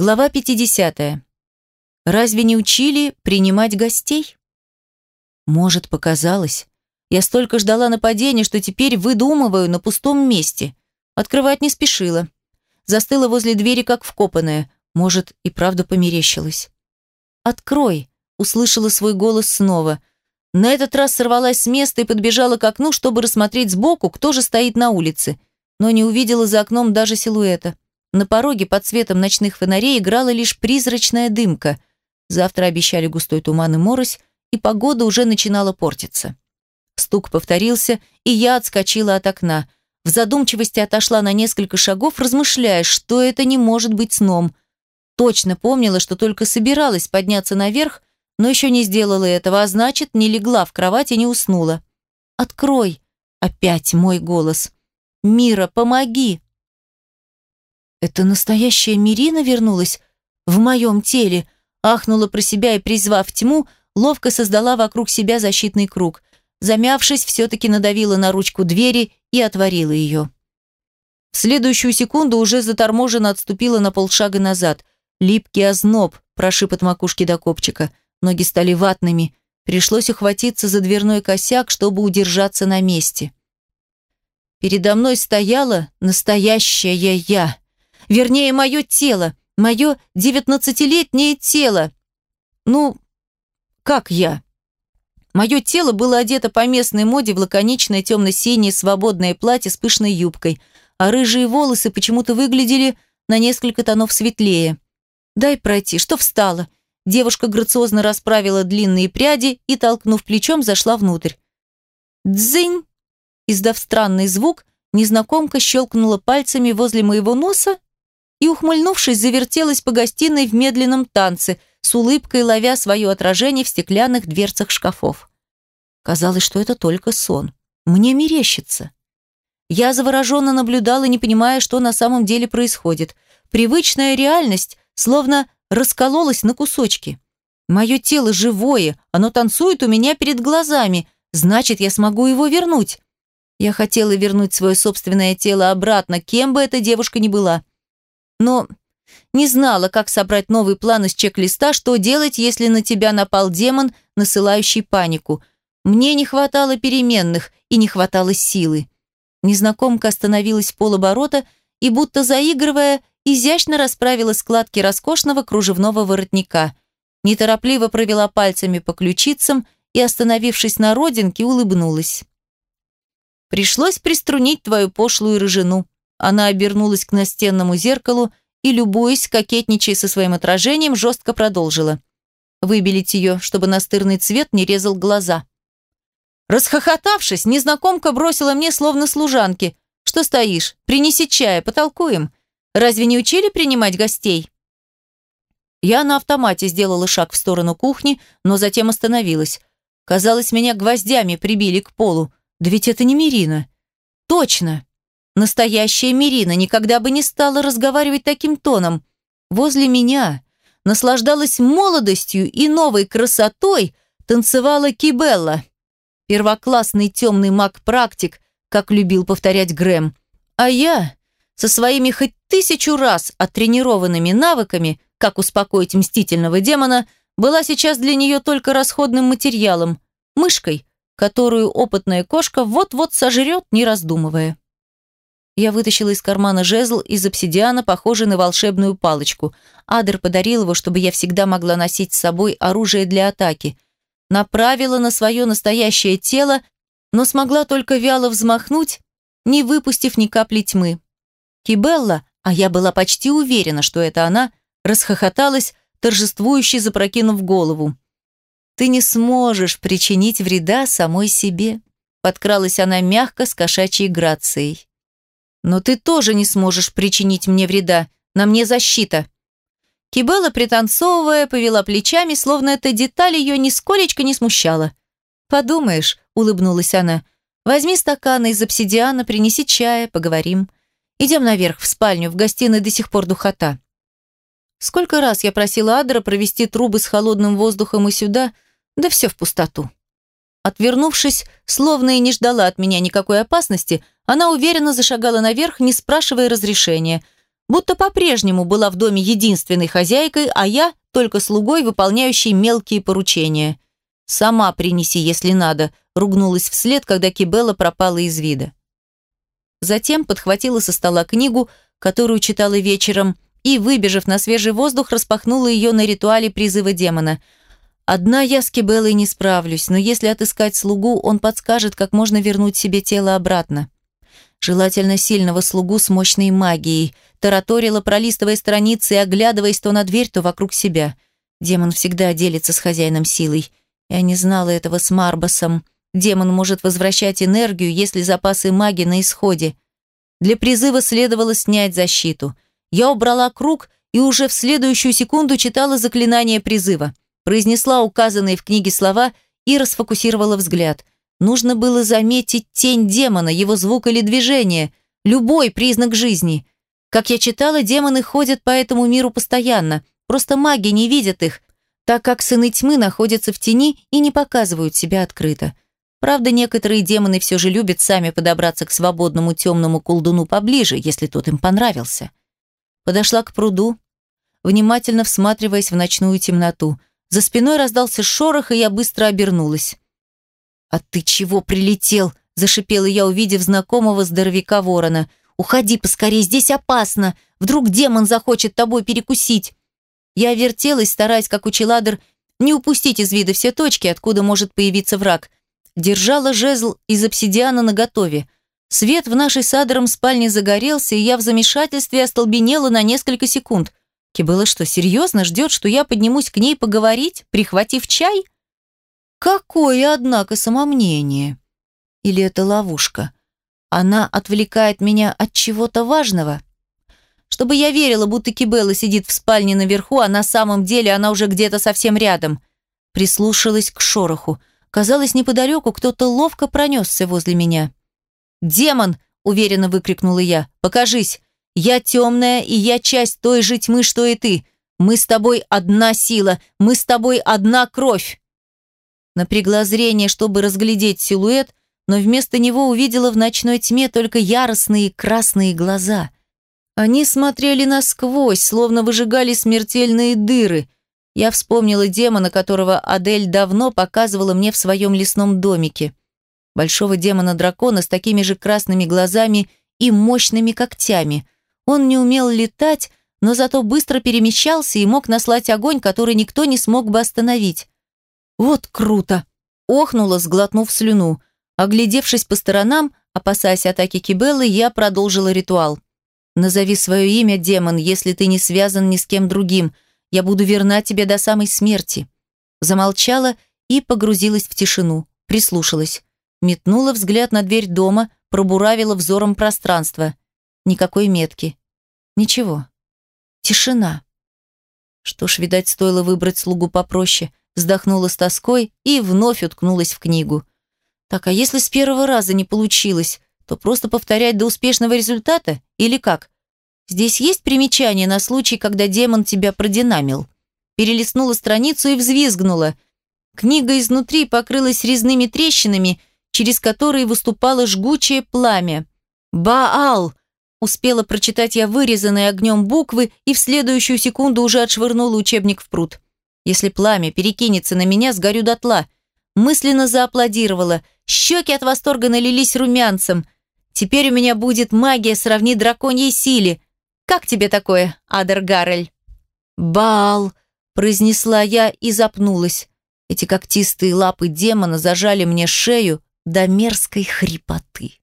Глава 50. Разве не учили принимать гостей? Может, показалось. Я столько ждала нападения, что теперь выдумываю на пустом месте. Открывать не спешила. Застыла возле двери, как вкопанная. Может, и правда померещилась. «Открой!» – услышала свой голос снова. На этот раз сорвалась с места и подбежала к окну, чтобы рассмотреть сбоку, кто же стоит на улице. Но не увидела за окном даже силуэта. На пороге под светом ночных фонарей играла лишь призрачная дымка. Завтра обещали густой туман и морось, и погода уже начинала портиться. Стук повторился, и я отскочила от окна. В задумчивости отошла на несколько шагов, размышляя, что это не может быть сном. Точно помнила, что только собиралась подняться наверх, но еще не сделала этого, а значит, не легла в кровать и не уснула. «Открой!» — опять мой голос. «Мира, помоги!» Это настоящая Мирина вернулась в моем теле, ахнула про себя и, призвав тьму, ловко создала вокруг себя защитный круг. Замявшись, все-таки надавила на ручку двери и отворила ее. В следующую секунду уже заторможенно отступила на полшага назад. Липкий озноб прошиб от макушки до копчика. Ноги стали ватными. Пришлось ухватиться за дверной косяк, чтобы удержаться на месте. Передо мной стояла настоящая я. Вернее, мое тело, мое девятнадцатилетнее тело. Ну, как я? Мое тело было одето по местной моде в лаконичное темно-синее свободное платье с пышной юбкой, а рыжие волосы почему-то выглядели на несколько тонов светлее. «Дай пройти, что встала?» Девушка грациозно расправила длинные пряди и, толкнув плечом, зашла внутрь. «Дзынь!» Издав странный звук, незнакомка щелкнула пальцами возле моего носа и, ухмыльнувшись, завертелась по гостиной в медленном танце, с улыбкой ловя свое отражение в стеклянных дверцах шкафов. Казалось, что это только сон. Мне мерещится. Я завороженно наблюдала, не понимая, что на самом деле происходит. Привычная реальность словно раскололась на кусочки. Мое тело живое, оно танцует у меня перед глазами, значит, я смогу его вернуть. Я хотела вернуть свое собственное тело обратно, кем бы эта девушка ни была но не знала, как собрать новый план из чек-листа, что делать, если на тебя напал демон, насылающий панику. Мне не хватало переменных и не хватало силы. Незнакомка остановилась в полоборота и, будто заигрывая, изящно расправила складки роскошного кружевного воротника. Неторопливо провела пальцами по ключицам и, остановившись на родинке, улыбнулась. «Пришлось приструнить твою пошлую рыжину», она обернулась к настенному зеркалу и, любуясь, кокетничая со своим отражением, жестко продолжила. Выбелить ее, чтобы настырный цвет не резал глаза. Расхохотавшись, незнакомка бросила мне словно служанки. «Что стоишь? Принеси чая, потолкуем. Разве не учили принимать гостей?» Я на автомате сделала шаг в сторону кухни, но затем остановилась. Казалось, меня гвоздями прибили к полу. Да ведь это не Мирина. Точно. Настоящая Мирина никогда бы не стала разговаривать таким тоном. Возле меня наслаждалась молодостью и новой красотой танцевала Кибелла. Первоклассный темный маг-практик, как любил повторять Грэм. А я, со своими хоть тысячу раз оттренированными навыками, как успокоить мстительного демона, была сейчас для нее только расходным материалом, мышкой, которую опытная кошка вот-вот сожрет, не раздумывая. Я вытащила из кармана жезл из обсидиана, похожий на волшебную палочку. Адер подарил его, чтобы я всегда могла носить с собой оружие для атаки. Направила на свое настоящее тело, но смогла только вяло взмахнуть, не выпустив ни капли тьмы. Кибелла, а я была почти уверена, что это она, расхохоталась, торжествующе запрокинув голову. «Ты не сможешь причинить вреда самой себе», подкралась она мягко с кошачьей грацией. Но ты тоже не сможешь причинить мне вреда. На мне защита». Кибелла, пританцовывая, повела плечами, словно эта деталь ее нисколечко не смущала. «Подумаешь», — улыбнулась она, — «возьми стаканы из обсидиана, принеси чая, поговорим. Идем наверх, в спальню, в гостиной до сих пор духота». Сколько раз я просила Адра провести трубы с холодным воздухом и сюда, да все в пустоту. Отвернувшись, словно и не ждала от меня никакой опасности, она уверенно зашагала наверх, не спрашивая разрешения. Будто по-прежнему была в доме единственной хозяйкой, а я только слугой, выполняющей мелкие поручения. «Сама принеси, если надо», – ругнулась вслед, когда Кибелла пропала из вида. Затем подхватила со стола книгу, которую читала вечером, и, выбежав на свежий воздух, распахнула ее на ритуале призыва демона. Одна я с Кибеллой не справлюсь, но если отыскать слугу, он подскажет, как можно вернуть себе тело обратно. Желательно сильного слугу с мощной магией. Тараторила, пролистывая страницы и оглядываясь то на дверь, то вокруг себя. Демон всегда делится с хозяином силой. Я не знала этого с Марбасом. Демон может возвращать энергию, если запасы маги на исходе. Для призыва следовало снять защиту. Я убрала круг и уже в следующую секунду читала заклинание призыва. Произнесла указанные в книге слова и расфокусировала взгляд. Нужно было заметить тень демона, его звук или движение, любой признак жизни. Как я читала, демоны ходят по этому миру постоянно, просто маги не видят их, так как сыны тьмы находятся в тени и не показывают себя открыто. Правда, некоторые демоны все же любят сами подобраться к свободному темному колдуну поближе, если тот им понравился. Подошла к пруду, внимательно всматриваясь в ночную темноту. За спиной раздался шорох, и я быстро обернулась. «А ты чего прилетел?» – зашипела я, увидев знакомого здоровяка ворона. «Уходи поскорее, здесь опасно! Вдруг демон захочет тобой перекусить!» Я вертелась, стараясь, как учеладр, не упустить из вида все точки, откуда может появиться враг. Держала жезл из обсидиана наготове. Свет в нашей с Адером спальне загорелся, и я в замешательстве остолбенела на несколько секунд. Кибыла что, серьезно ждет, что я поднимусь к ней поговорить, прихватив чай? Какое, однако, самомнение. Или это ловушка? Она отвлекает меня от чего-то важного? Чтобы я верила, будто Кибелла сидит в спальне наверху, а на самом деле она уже где-то совсем рядом. Прислушалась к шороху. Казалось, неподалеку кто-то ловко пронесся возле меня. «Демон!» – уверенно выкрикнула я. «Покажись! Я темная, и я часть той же тьмы, что и ты. Мы с тобой одна сила, мы с тобой одна кровь!» Напрягла зрение, чтобы разглядеть силуэт, но вместо него увидела в ночной тьме только яростные красные глаза – они смотрели насквозь, словно выжигали смертельные дыры. Я вспомнила демона, которого Адель давно показывала мне в своем лесном домике. Большого демона-дракона с такими же красными глазами и мощными когтями. Он не умел летать, но зато быстро перемещался и мог наслать огонь, который никто не смог бы остановить. «Вот круто!» – охнула, сглотнув слюну. Оглядевшись по сторонам, опасаясь атаки Кибеллы, я продолжила ритуал. Назови свое имя, демон, если ты не связан ни с кем другим. Я буду верна тебе до самой смерти». Замолчала и погрузилась в тишину. Прислушалась. Метнула взгляд на дверь дома, пробуравила взором пространство. Никакой метки. Ничего. Тишина. Что ж, видать, стоило выбрать слугу попроще. Вздохнула с тоской и вновь уткнулась в книгу. Так, а если с первого раза не получилось? то просто повторять до успешного результата? Или как? Здесь есть примечание на случай, когда демон тебя продинамил. Перелистнула страницу и взвизгнула. Книга изнутри покрылась резными трещинами, через которые выступало жгучее пламя. «Баал!» Успела прочитать я вырезанные огнем буквы и в следующую секунду уже отшвырнула учебник в пруд. Если пламя перекинется на меня, сгорю дотла. Мысленно зааплодировала. Щеки от восторга налились румянцем – Теперь у меня будет магия сравни драконьей силе. Как тебе такое, Адер Гаррель?» «Бал!» – произнесла я и запнулась. Эти когтистые лапы демона зажали мне шею до мерзкой хрипоты.